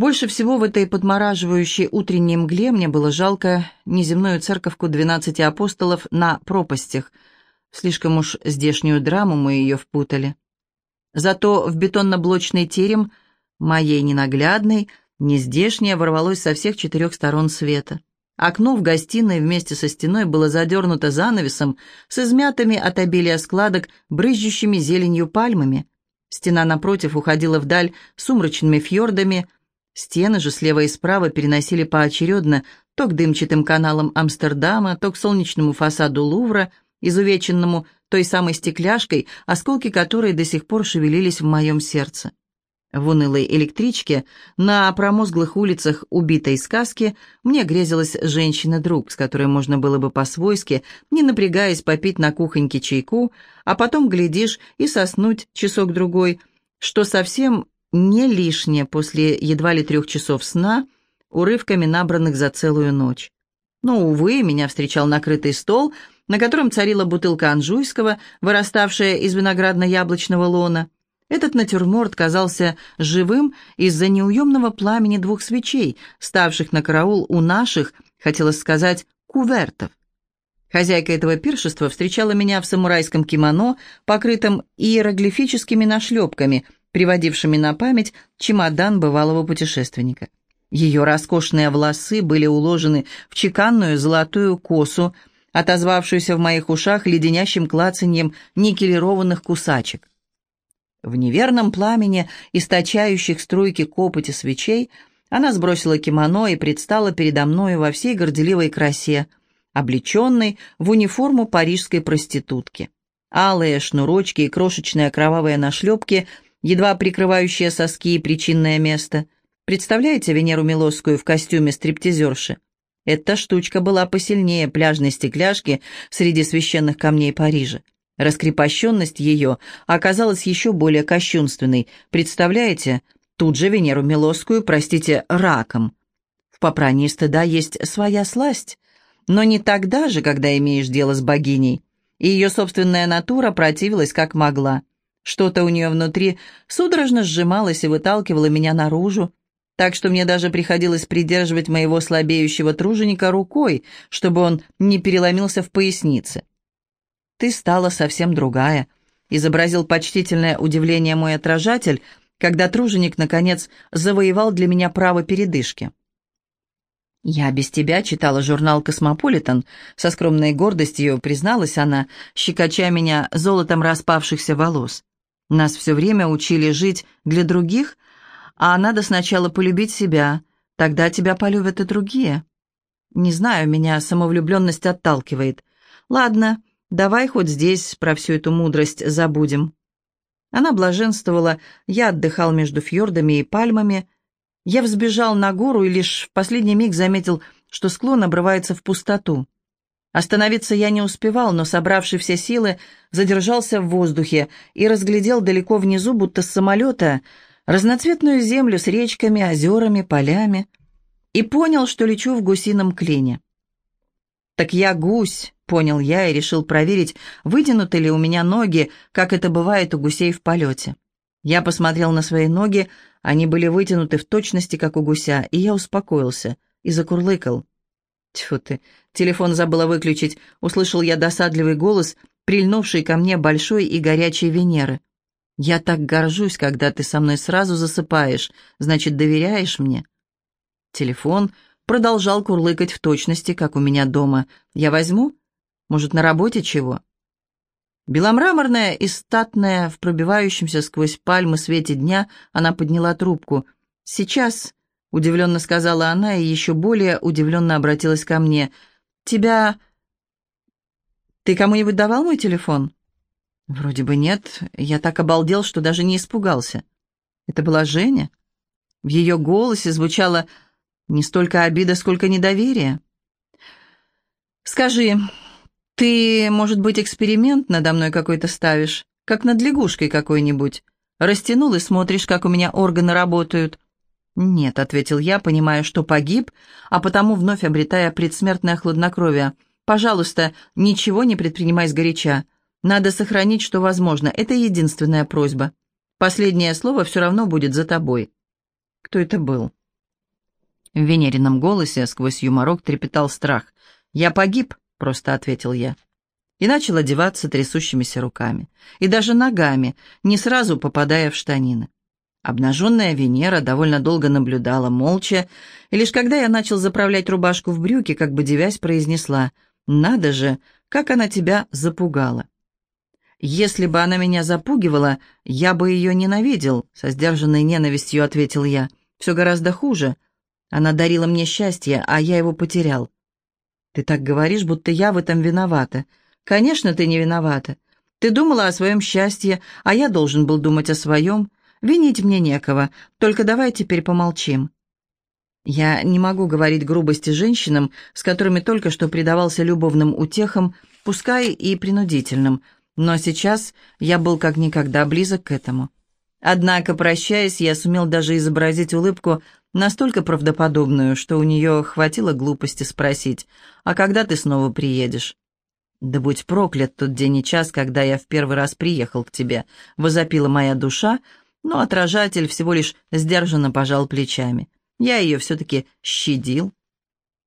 Больше всего в этой подмораживающей утренней мгле мне было жалко неземную церковку двенадцати апостолов на пропастях. Слишком уж здешнюю драму мы ее впутали. Зато в бетонно-блочный терем моей ненаглядной, нездешнее ворвалось со всех четырех сторон света. Окно в гостиной вместе со стеной было задернуто занавесом с измятыми от обилия складок, брызжущими зеленью пальмами. Стена напротив уходила вдаль сумрачными фьордами, стены же слева и справа переносили поочередно то к дымчатым каналам Амстердама, то к солнечному фасаду Лувра, изувеченному той самой стекляшкой, осколки которой до сих пор шевелились в моем сердце. В унылой электричке на промозглых улицах убитой сказки мне грезилась женщина-друг, с которой можно было бы по-свойски, не напрягаясь, попить на кухоньке чайку, а потом, глядишь, и соснуть часок-другой, что совсем не лишнее после едва ли трех часов сна, урывками набранных за целую ночь. Но, увы, меня встречал накрытый стол, на котором царила бутылка анжуйского, выраставшая из виноградно-яблочного лона, этот натюрморт казался живым из-за неуемного пламени двух свечей, ставших на караул у наших, хотелось сказать, кувертов. Хозяйка этого пиршества встречала меня в самурайском кимоно, покрытом иероглифическими нашлепками, приводившими на память чемодан бывалого путешественника. Ее роскошные волосы были уложены в чеканную золотую косу, отозвавшуюся в моих ушах леденящим клацаньем никелированных кусачек. В неверном пламени, источающих струйки копоти свечей, она сбросила кимоно и предстала передо мною во всей горделивой красе, облеченной в униформу парижской проститутки. Алые шнурочки и крошечные кровавые нашлепки, едва прикрывающие соски и причинное место. Представляете Венеру Милосскую в костюме стриптизерши? Эта штучка была посильнее пляжной стекляшки среди священных камней Парижа. Раскрепощенность ее оказалась еще более кощунственной. Представляете, тут же Венеру Милосскую, простите, раком. В попрании стыда есть своя сласть, но не тогда же, когда имеешь дело с богиней. И ее собственная натура противилась как могла. Что-то у нее внутри судорожно сжималось и выталкивало меня наружу, так что мне даже приходилось придерживать моего слабеющего труженика рукой, чтобы он не переломился в пояснице. «Ты стала совсем другая», — изобразил почтительное удивление мой отражатель, когда труженик, наконец, завоевал для меня право передышки. «Я без тебя читала журнал «Космополитен», — со скромной гордостью призналась она, щекоча меня золотом распавшихся волос. «Нас все время учили жить для других, а надо сначала полюбить себя, тогда тебя полюбят и другие». Не знаю, меня самовлюбленность отталкивает. Ладно, Давай хоть здесь про всю эту мудрость забудем». Она блаженствовала, я отдыхал между фьордами и пальмами. Я взбежал на гору и лишь в последний миг заметил, что склон обрывается в пустоту. Остановиться я не успевал, но, собравший все силы, задержался в воздухе и разглядел далеко внизу, будто с самолета, разноцветную землю с речками, озерами, полями, и понял, что лечу в гусином клине. «Так я гусь», — понял я и решил проверить, вытянуты ли у меня ноги, как это бывает у гусей в полете. Я посмотрел на свои ноги, они были вытянуты в точности, как у гуся, и я успокоился и закурлыкал. Тьфу ты, телефон забыла выключить, услышал я досадливый голос, прильнувший ко мне большой и горячей Венеры. «Я так горжусь, когда ты со мной сразу засыпаешь, значит, доверяешь мне?» Телефон продолжал курлыкать в точности, как у меня дома. «Я возьму? Может, на работе чего?» Беломраморная и статная, в пробивающемся сквозь пальмы свете дня, она подняла трубку. «Сейчас», — удивленно сказала она и еще более удивленно обратилась ко мне. «Тебя... Ты кому-нибудь давал мой телефон?» «Вроде бы нет. Я так обалдел, что даже не испугался». «Это была Женя?» В ее голосе звучало не столько обида, сколько недоверие. «Скажи, ты, может быть, эксперимент надо мной какой-то ставишь, как над лягушкой какой-нибудь? Растянул и смотришь, как у меня органы работают?» «Нет», — ответил я, понимая, что погиб, а потому вновь обретая предсмертное хладнокровие. «Пожалуйста, ничего не предпринимай сгоряча. Надо сохранить, что возможно. Это единственная просьба. Последнее слово все равно будет за тобой». «Кто это был?» В Венерином голосе сквозь юморок трепетал страх. «Я погиб», — просто ответил я. И начал одеваться трясущимися руками. И даже ногами, не сразу попадая в штанины. Обнаженная Венера довольно долго наблюдала молча, и лишь когда я начал заправлять рубашку в брюки, как бы девясь, произнесла «Надо же, как она тебя запугала!» «Если бы она меня запугивала, я бы ее ненавидел», — со сдержанной ненавистью ответил я. «Все гораздо хуже. Она дарила мне счастье, а я его потерял. Ты так говоришь, будто я в этом виновата. Конечно, ты не виновата. Ты думала о своем счастье, а я должен был думать о своем. Винить мне некого, только давай теперь помолчим. Я не могу говорить грубости женщинам, с которыми только что предавался любовным утехам, пускай и принудительным, но сейчас я был как никогда близок к этому. Однако, прощаясь, я сумел даже изобразить улыбку настолько правдоподобную, что у нее хватило глупости спросить, «А когда ты снова приедешь?» «Да будь проклят тот день и час, когда я в первый раз приехал к тебе», — возопила моя душа, но отражатель всего лишь сдержанно пожал плечами. Я ее все-таки щадил.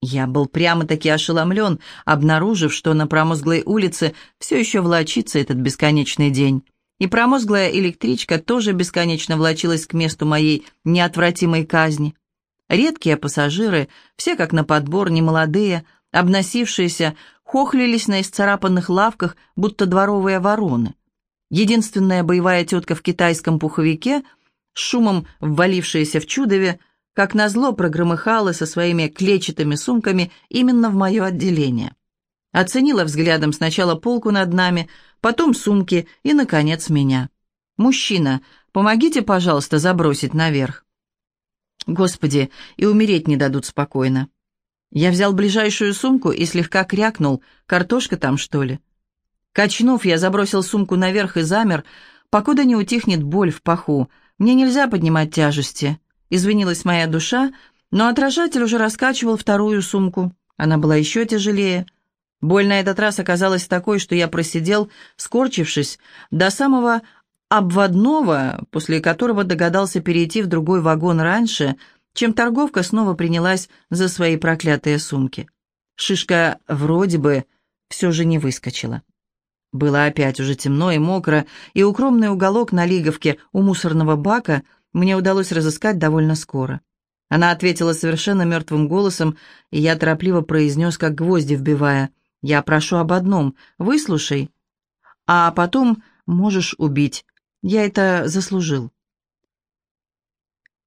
Я был прямо-таки ошеломлен, обнаружив, что на промозглой улице все еще влачится этот бесконечный день. И промозглая электричка тоже бесконечно влачилась к месту моей неотвратимой казни. Редкие пассажиры, все как на подбор, немолодые, обносившиеся, хохлились на исцарапанных лавках, будто дворовые вороны. Единственная боевая тетка в китайском пуховике, с шумом ввалившаяся в чудове, как назло прогромыхала со своими клетчатыми сумками именно в мое отделение. Оценила взглядом сначала полку над нами, потом сумки и, наконец, меня. «Мужчина, помогите, пожалуйста, забросить наверх». Господи, и умереть не дадут спокойно. Я взял ближайшую сумку и слегка крякнул. Картошка там, что ли? Качнув, я забросил сумку наверх и замер, покуда не утихнет боль в паху. Мне нельзя поднимать тяжести. Извинилась моя душа, но отражатель уже раскачивал вторую сумку. Она была еще тяжелее. Боль на этот раз оказалась такой, что я просидел, скорчившись, до самого обводного, после которого догадался перейти в другой вагон раньше, чем торговка снова принялась за свои проклятые сумки. Шишка вроде бы все же не выскочила. Было опять уже темно и мокро, и укромный уголок на лиговке у мусорного бака мне удалось разыскать довольно скоро. Она ответила совершенно мертвым голосом, и я торопливо произнес, как гвозди вбивая — я прошу об одном — выслушай, а потом можешь убить. Я это заслужил.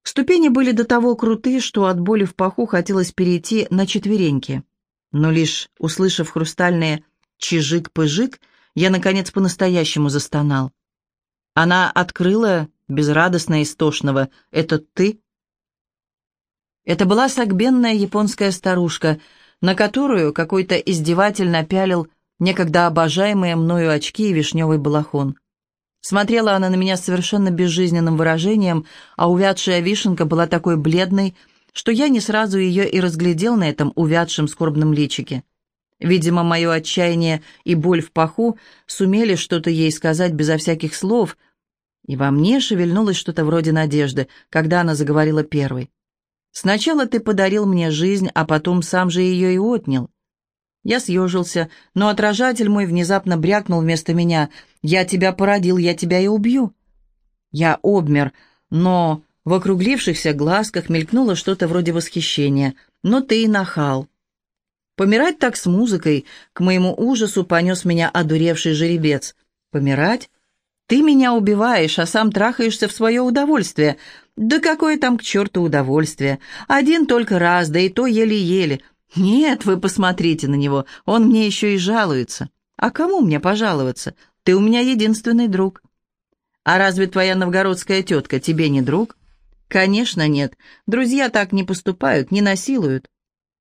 Ступени были до того круты, что от боли в паху хотелось перейти на четвереньки. Но лишь услышав хрустальные «чижик-пыжик», я, наконец, по-настоящему застонал. Она открыла, безрадостно истошного, «Это ты?» Это была сагбенная японская старушка — на которую какой-то издевательно пялил некогда обожаемые мною очки и вишневый балахон. Смотрела она на меня совершенно безжизненным выражением, а увядшая вишенка была такой бледной, что я не сразу ее и разглядел на этом увядшем скорбном личике. Видимо, мое отчаяние и боль в паху сумели что-то ей сказать безо всяких слов, и во мне шевельнулось что-то вроде надежды, когда она заговорила первой. Сначала ты подарил мне жизнь, а потом сам же ее и отнял. Я съежился, но отражатель мой внезапно брякнул вместо меня. «Я тебя породил, я тебя и убью». Я обмер, но в округлившихся глазках мелькнуло что-то вроде восхищения. «Но ты и нахал». Помирать так с музыкой, к моему ужасу понес меня одуревший жеребец. Помирать? Ты меня убиваешь, а сам трахаешься в свое удовольствие. Да какое там к черту удовольствие? Один только раз, да и то еле-еле. Нет, вы посмотрите на него, он мне еще и жалуется. А кому мне пожаловаться? Ты у меня единственный друг. А разве твоя новгородская тетка тебе не друг? Конечно, нет. Друзья так не поступают, не насилуют.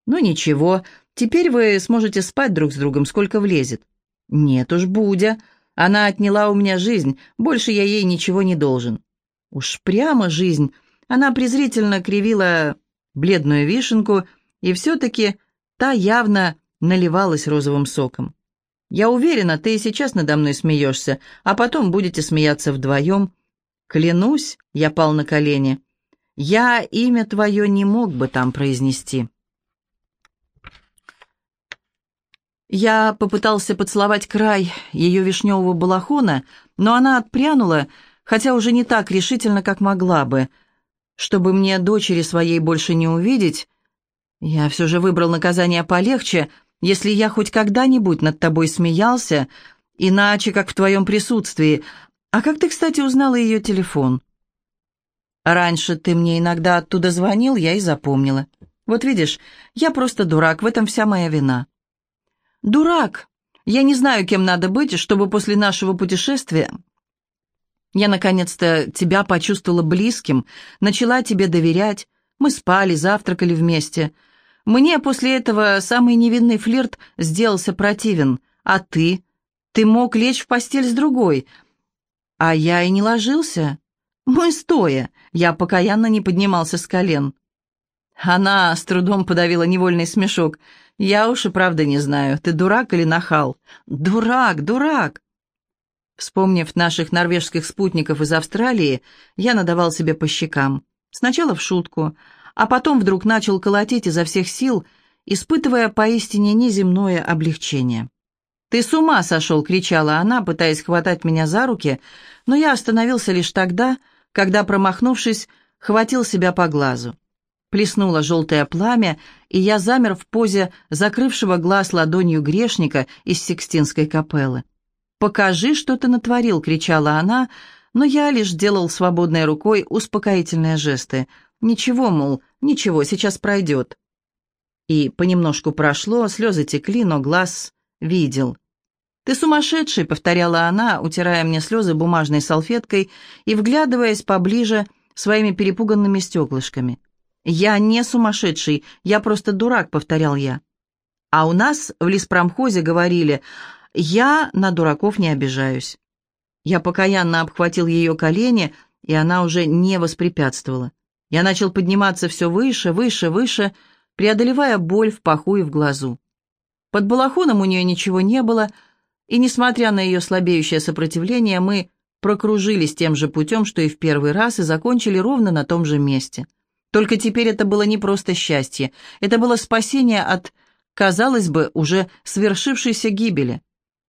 Ну ничего, теперь вы сможете спать друг с другом, сколько влезет. Нет уж, Будя, она отняла у меня жизнь, больше я ей ничего не должен. Уж прямо жизнь. Она презрительно кривила бледную вишенку, и все-таки та явно наливалась розовым соком. «Я уверена, ты и сейчас надо мной смеешься, а потом будете смеяться вдвоем». «Клянусь», — я пал на колени. Я имя твое не мог бы там произнести. Я попытался поцеловать край ее вишневого балахона, но она отпрянула, хотя уже не так решительно, как могла бы. Чтобы мне дочери своей больше не увидеть, я все же выбрал наказание полегче, если я хоть когда-нибудь над тобой смеялся, иначе, как в твоем присутствии. А как ты, кстати, узнала ее телефон? Раньше ты мне иногда оттуда звонил, я и запомнила. Вот видишь, я просто дурак, в этом вся моя вина. Дурак! Я не знаю, кем надо быть, чтобы после нашего путешествия я наконец-то тебя почувствовала близким, начала тебе доверять. Мы спали, завтракали вместе. Мне после этого самый невинный флирт сделался противен. А ты? Ты мог лечь в постель с другой. А я и не ложился. Мы стоя. Я покаянно не поднимался с колен. Она с трудом подавила невольный смешок. «Я уж и правда не знаю, ты дурак или нахал?» «Дурак, дурак!» Вспомнив наших норвежских спутников из Австралии, я надавал себе по щекам. Сначала в шутку, а потом вдруг начал колотить изо всех сил, испытывая поистине неземное облегчение. «Ты с ума сошел!» — кричала она, пытаясь хватать меня за руки, но я остановился лишь тогда, когда, промахнувшись, хватил себя по глазу. Плеснуло желтое пламя, и я замер в позе закрывшего глаз ладонью грешника из Сикстинской капеллы. «Покажи, что ты натворил!» — кричала она, но я лишь делал свободной рукой успокоительные жесты. «Ничего, мол, ничего, сейчас пройдет». И понемножку прошло, слезы текли, но глаз видел. «Ты сумасшедший!» — повторяла она, утирая мне слезы бумажной салфеткой и вглядываясь поближе своими перепуганными стеклышками. «Я не сумасшедший, я просто дурак», — повторял я. А у нас в леспромхозе говорили, «Я на дураков не обижаюсь». Я покаянно обхватил ее колени, и она уже не воспрепятствовала. Я начал подниматься все выше, выше, выше, преодолевая боль в паху и в глазу. Под балахоном у нее ничего не было, и, несмотря на ее слабеющее сопротивление, мы прокружились тем же путем, что и в первый раз, и закончили ровно на том же месте. Только теперь это было не просто счастье, это было спасение от, казалось бы, уже свершившейся гибели.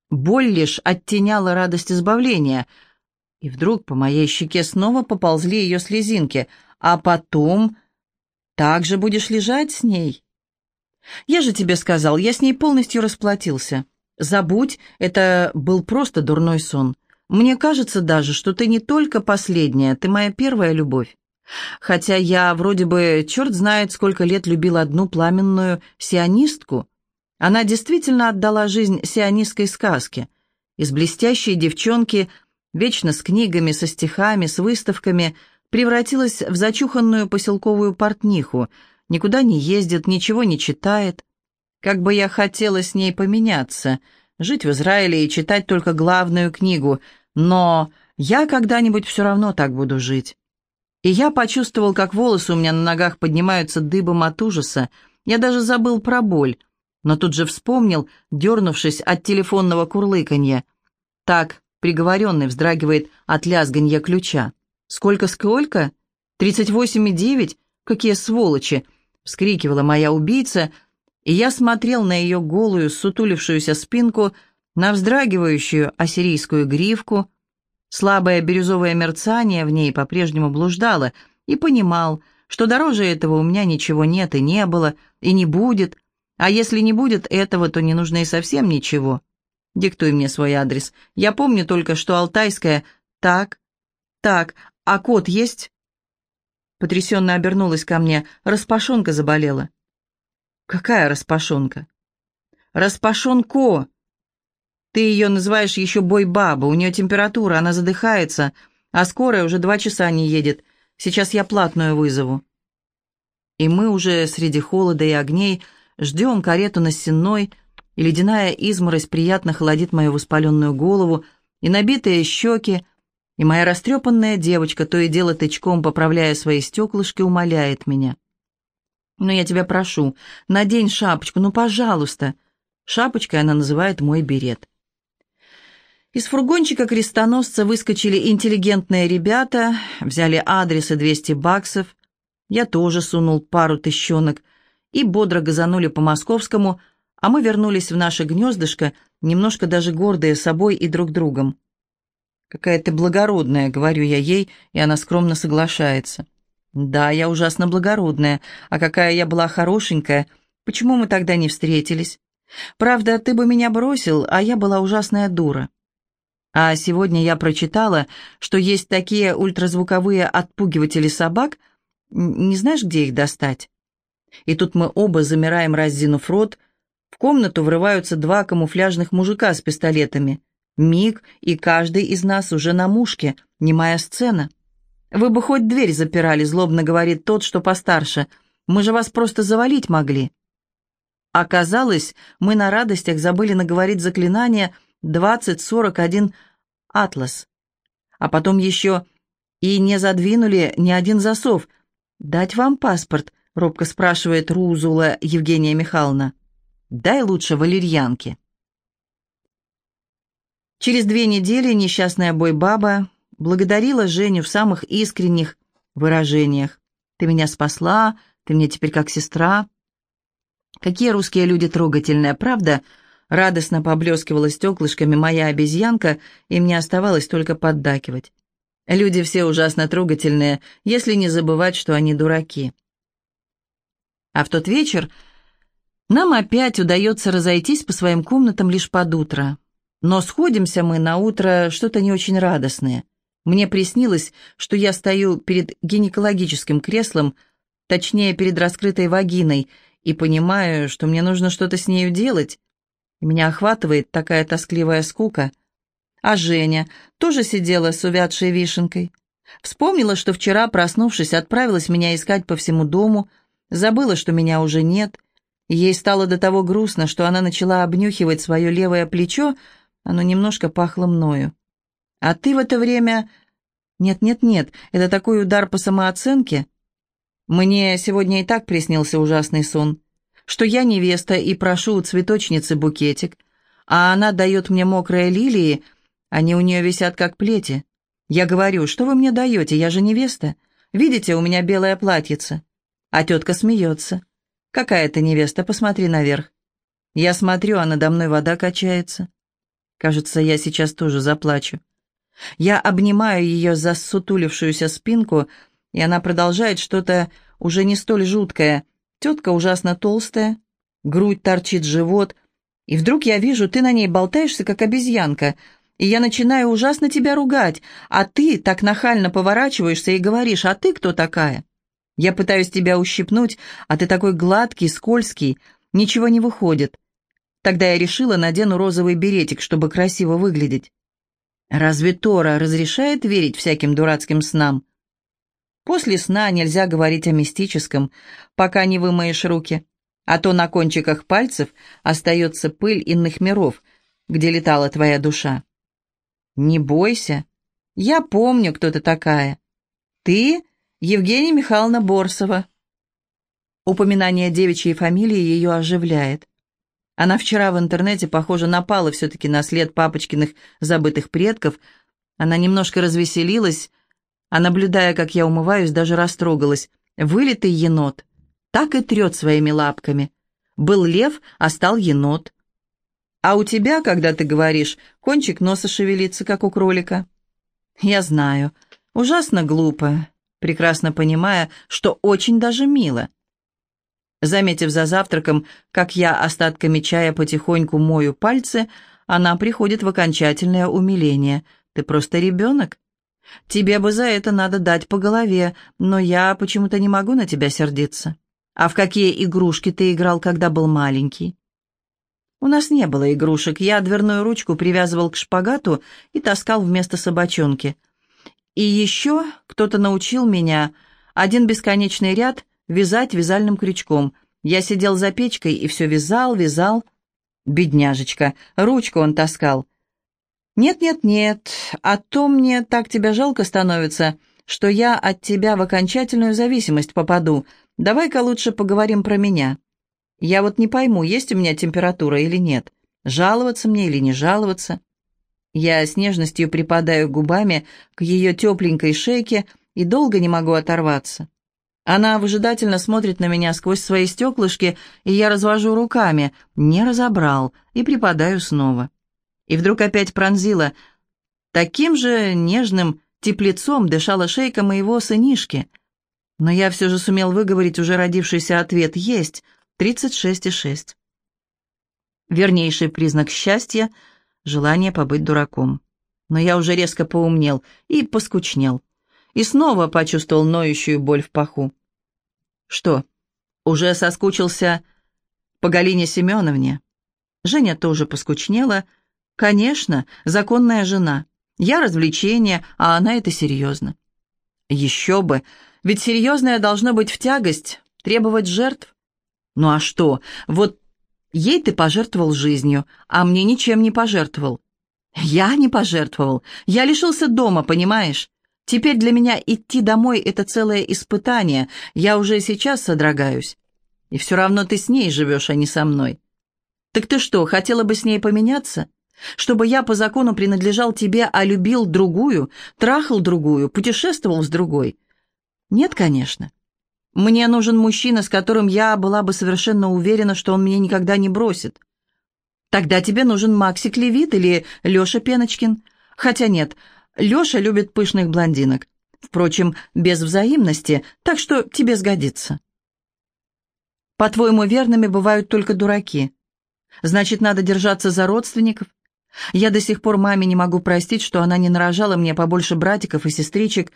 Боль лишь оттеняла радость избавления. И вдруг по моей щеке снова поползли ее слезинки. А потом... Так же будешь лежать с ней? Я же тебе сказал, я с ней полностью расплатился. Забудь, это был просто дурной сон. Мне кажется даже, что ты не только последняя, ты моя первая любовь. Хотя я вроде бы черт знает сколько лет любил одну пламенную сионистку. Она действительно отдала жизнь сионистской сказке. Из блестящей девчонки, вечно с книгами, со стихами, с выставками, превратилась в зачуханную поселковую портниху, никуда не ездит, ничего не читает. Как бы я хотела с ней поменяться, жить в Израиле и читать только главную книгу, но я когда-нибудь все равно так буду жить. И я почувствовал, как волосы у меня на ногах поднимаются дыбом от ужаса. Я даже забыл про боль, но тут же вспомнил, дернувшись от телефонного курлыканья. Так, приговоренный вздрагивает от лязганья ключа. «Сколько-сколько? Тридцать восемь и девять? Какие сволочи!» — вскрикивала моя убийца, и я смотрел на ее голую, сутулившуюся спинку, на вздрагивающую ассирийскую гривку — Слабое бирюзовое мерцание в ней по-прежнему блуждало, и понимал, что дороже этого у меня ничего нет и не было, и не будет, а если не будет этого, то не нужно и совсем ничего. Диктуй мне свой адрес. Я помню только, что Алтайская... Так, так, а кот есть?» Потрясенно обернулась ко мне. Распашонка заболела. «Какая распашонка?» «Распашонко!» Ты ее называешь еще бой-баба, у нее температура, она задыхается, а скорая уже два часа не едет. Сейчас я платную вызову». И мы уже среди холода и огней ждем карету на сенной, и ледяная изморозь приятно холодит мою воспаленную голову, и набитые щеки, и моя растрепанная девочка, то и дело тычком, поправляя свои стеклышки, умоляет меня. «Но я тебя прошу, надень шапочку, ну, пожалуйста!» Шапочкой она называет мой берет. Из фургончика крестоносца выскочили интеллигентные ребята, взяли адрес и 200 баксов. Я тоже сунул пару тыщенок, и бодро газанули по московскому, а мы вернулись в наше гнездышко, немножко даже гордые собой и друг другом. «Какая ты благородная», — говорю я ей, и она скромно соглашается. «Да, я ужасно благородная, а какая я была хорошенькая. Почему мы тогда не встретились? Правда, ты бы меня бросил, а я была ужасная дура». А сегодня я прочитала, что есть такие ультразвуковые отпугиватели собак. Не знаешь, где их достать? И тут мы оба замираем, раздинув рот. В комнату врываются два камуфляжных мужика с пистолетами. Миг, и каждый из нас уже на мушке, немая сцена. «Вы бы хоть дверь запирали», — злобно говорит тот, что постарше. «Мы же вас просто завалить могли». Оказалось, мы на радостях забыли наговорить заклинание «2041 Атлас». А потом еще и не задвинули ни один засов. «Дать вам паспорт?» — робко спрашивает Рузула Евгения Михайловна. «Дай лучше валерьянки». Через две недели несчастная бойбаба благодарила Женю в самых искренних выражениях. «Ты меня спасла, ты мне теперь как сестра». Какие русские люди трогательные, правда? Радостно поблескивала стеклышками моя обезьянка, и мне оставалось только поддакивать. Люди все ужасно трогательные, если не забывать, что они дураки. А в тот вечер нам опять удается разойтись по своим комнатам лишь под утро. Но сходимся мы на утро что-то не очень радостное. Мне приснилось, что я стою перед гинекологическим креслом, точнее, перед раскрытой вагиной, и понимаю, что мне нужно что-то с нею делать. Меня охватывает такая тоскливая скука. А Женя тоже сидела с увядшей вишенкой. Вспомнила, что вчера, проснувшись, отправилась меня искать по всему дому, забыла, что меня уже нет. Ей стало до того грустно, что она начала обнюхивать свое левое плечо, оно немножко пахло мною. А ты в это время... Нет-нет-нет, это такой удар по самооценке. Мне сегодня и так приснился ужасный сон, что я невеста и прошу у цветочницы букетик, а она дает мне мокрые лилии, они у нее висят как плети. Я говорю, что вы мне даете, я же невеста. Видите, у меня белое платьице. А тетка смеется. Какая ты невеста, посмотри наверх. Я смотрю, а надо мной вода качается. Кажется, я сейчас тоже заплачу. Я обнимаю ее за сутулившуюся спинку, и она продолжает что-то уже не столь жуткое. Тетка ужасно толстая, грудь торчит живот, и вдруг я вижу, ты на ней болтаешься, как обезьянка, и я начинаю ужасно тебя ругать, а ты так нахально поворачиваешься и говоришь, а ты кто такая? Я пытаюсь тебя ущипнуть, а ты такой гладкий, скользкий, ничего не выходит. Тогда я решила надену розовый беретик, чтобы красиво выглядеть. Разве Тора разрешает верить всяким дурацким снам? После сна нельзя говорить о мистическом, пока не вымоешь руки, а то на кончиках пальцев остается пыль иных миров, где летала твоя душа. Не бойся, я помню, кто ты такая. Ты Евгения Михайловна Борсова. Упоминание девичьей фамилии ее оживляет. Она вчера в интернете, похоже, напала все-таки на след папочкиных забытых предков. Она немножко развеселилась, а, наблюдая, как я умываюсь, даже растрогалась. Вылитый енот. Так и трет своими лапками. Был лев, а стал енот. А у тебя, когда ты говоришь, кончик носа шевелится, как у кролика. Я знаю. Ужасно глупо, прекрасно понимая, что очень даже мило. Заметив за завтраком, как я остатками чая потихоньку мою пальцы, она приходит в окончательное умиление. «Ты просто ребенок. Тебе бы за это надо дать по голове, но я почему-то не могу на тебя сердиться. А в какие игрушки ты играл, когда был маленький?» «У нас не было игрушек. Я дверную ручку привязывал к шпагату и таскал вместо собачонки. И еще кто-то научил меня один бесконечный ряд — вязать вязальным крючком. Я сидел за печкой и все вязал, вязал. Бедняжечка, ручку он таскал. «Нет-нет-нет, а то мне так тебя жалко становится, что я от тебя в окончательную зависимость попаду. Давай-ка лучше поговорим про меня. Я вот не пойму, есть у меня температура или нет, жаловаться мне или не жаловаться». Я с нежностью припадаю губами к ее тепленькой шейке и долго не могу оторваться. Она выжидательно смотрит на меня сквозь свои стеклышки, и я развожу руками, не разобрал, и припадаю снова. И вдруг опять пронзила. Таким же нежным теплецом дышала шейка моего сынишки. Но я все же сумел выговорить уже родившийся ответ «Есть, 36,6». Вернейший признак счастья — желание побыть дураком. Но я уже резко поумнел и поскучнел. И снова почувствовал ноющую боль в паху. Что, уже соскучился по Галине Семеновне? Женя тоже поскучнела. Конечно, законная жена. Я развлечение, а она это серьезно. Еще бы, ведь серьезное должно быть в тягость, требовать жертв. Ну а что, вот Ей ты пожертвовал жизнью, а мне ничем не пожертвовал. Я не пожертвовал. Я лишился дома, понимаешь? Теперь для меня идти домой — это целое испытание. Я уже сейчас содрогаюсь. И все равно ты с ней живешь, а не со мной. Так ты что, хотела бы с ней поменяться? Чтобы я по закону принадлежал тебе, а любил другую, трахал другую, путешествовал с другой? Нет, конечно. Мне нужен мужчина, с которым я была бы совершенно уверена, что он меня никогда не бросит. Тогда тебе нужен Максик Левит или Леша Пеночкин. Хотя нет, Леша любит пышных блондинок. Впрочем, без взаимности, так что тебе сгодится. По-твоему, верными бывают только дураки. Значит, надо держаться за родственников. Я до сих пор маме не могу простить, что она не нарожала мне побольше братиков и сестричек,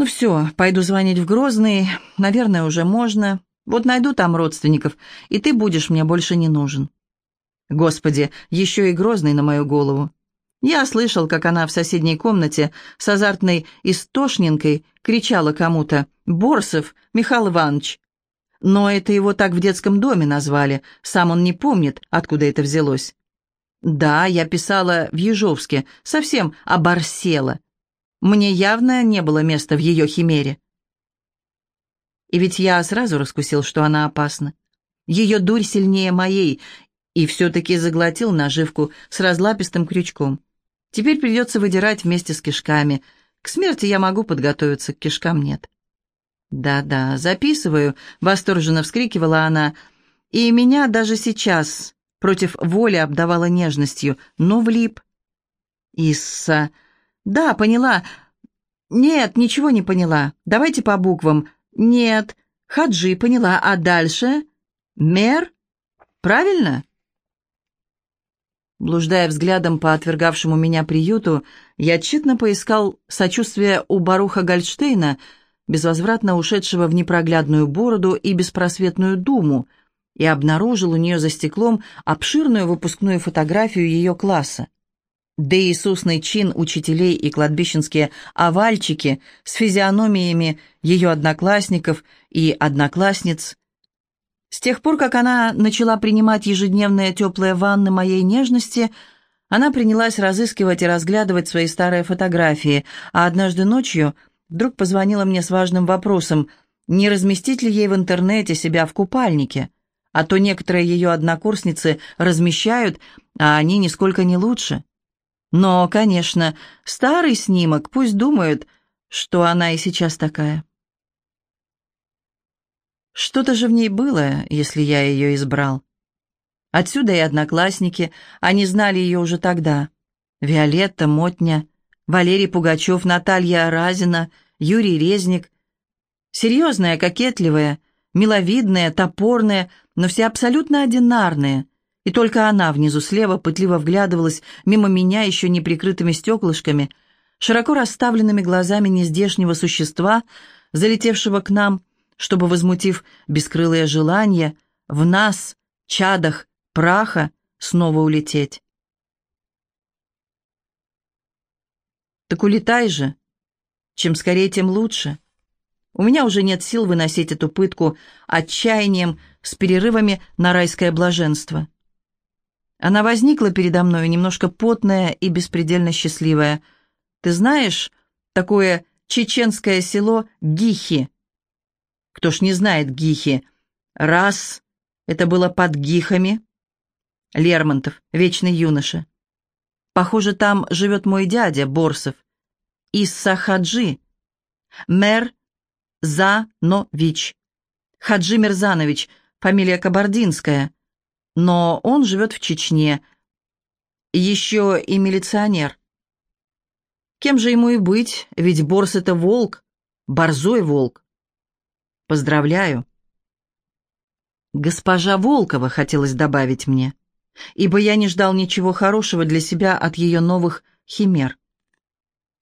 ну все, пойду звонить в Грозный, наверное, уже можно. Вот найду там родственников, и ты будешь мне больше не нужен. Господи, еще и Грозный на мою голову. Я слышал, как она в соседней комнате с азартной истошненкой кричала кому-то «Борсов, Михаил Иванович!» Но это его так в детском доме назвали, сам он не помнит, откуда это взялось. Да, я писала в Ежовске, совсем оборсела. Мне явно не было места в ее химере. И ведь я сразу раскусил, что она опасна. Ее дурь сильнее моей, и все-таки заглотил наживку с разлапистым крючком. Теперь придется выдирать вместе с кишками. К смерти я могу подготовиться, к кишкам нет. «Да-да, записываю», — восторженно вскрикивала она, и меня даже сейчас против воли обдавала нежностью, но влип. «Исса...» «Да, поняла. Нет, ничего не поняла. Давайте по буквам. Нет. Хаджи, поняла. А дальше? Мер? Правильно?» Блуждая взглядом по отвергавшему меня приюту, я тщетно поискал сочувствие у Баруха Гольдштейна, безвозвратно ушедшего в непроглядную бороду и беспросветную думу, и обнаружил у нее за стеклом обширную выпускную фотографию ее класса да Иисусный чин учителей и кладбищенские овальчики с физиономиями ее одноклассников и одноклассниц. С тех пор, как она начала принимать ежедневные теплые ванны моей нежности, она принялась разыскивать и разглядывать свои старые фотографии, а однажды ночью вдруг позвонила мне с важным вопросом, не разместить ли ей в интернете себя в купальнике, а то некоторые ее однокурсницы размещают, а они нисколько не лучше. Но, конечно, старый снимок, пусть думают, что она и сейчас такая. Что-то же в ней было, если я ее избрал. Отсюда и одноклассники, они знали ее уже тогда. Виолетта, Мотня, Валерий Пугачев, Наталья Разина, Юрий Резник. Серьезная, кокетливая, миловидная, топорная, но все абсолютно одинарные, и только она внизу слева пытливо вглядывалась мимо меня еще не прикрытыми стеклышками, широко расставленными глазами нездешнего существа, залетевшего к нам, чтобы, возмутив бескрылое желание, в нас, чадах, праха, снова улететь. Так улетай же. Чем скорее, тем лучше. У меня уже нет сил выносить эту пытку отчаянием с перерывами на райское блаженство. Она возникла передо мной, немножко потная и беспредельно счастливая. «Ты знаешь такое чеченское село Гихи?» «Кто ж не знает Гихи?» «Раз, это было под Гихами». Лермонтов, вечный юноша. «Похоже, там живет мой дядя, Борсов. Исса Хаджи. Мэр Мирзанович. Хаджи Мирзанович, фамилия Кабардинская. Но он живет в Чечне. Еще и милиционер. Кем же ему и быть, ведь Борс — это волк, борзой волк. Поздравляю. Госпожа Волкова хотелось добавить мне, ибо я не ждал ничего хорошего для себя от ее новых химер.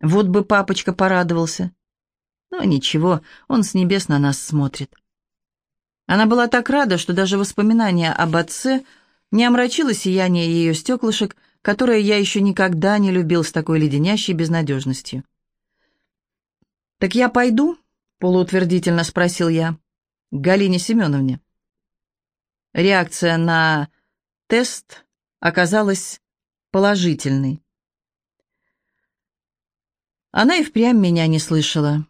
Вот бы папочка порадовался. Но ничего, он с небес на нас смотрит. Она была так рада, что даже воспоминание об отце не омрачило сияние ее стеклышек, которое я еще никогда не любил с такой леденящей безнадежностью. «Так я пойду?» — полуутвердительно спросил я. «К Галине Семеновне». Реакция на тест оказалась положительной. Она и впрямь меня не слышала.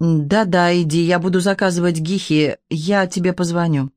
«Да-да, иди, я буду заказывать гихи, я тебе позвоню».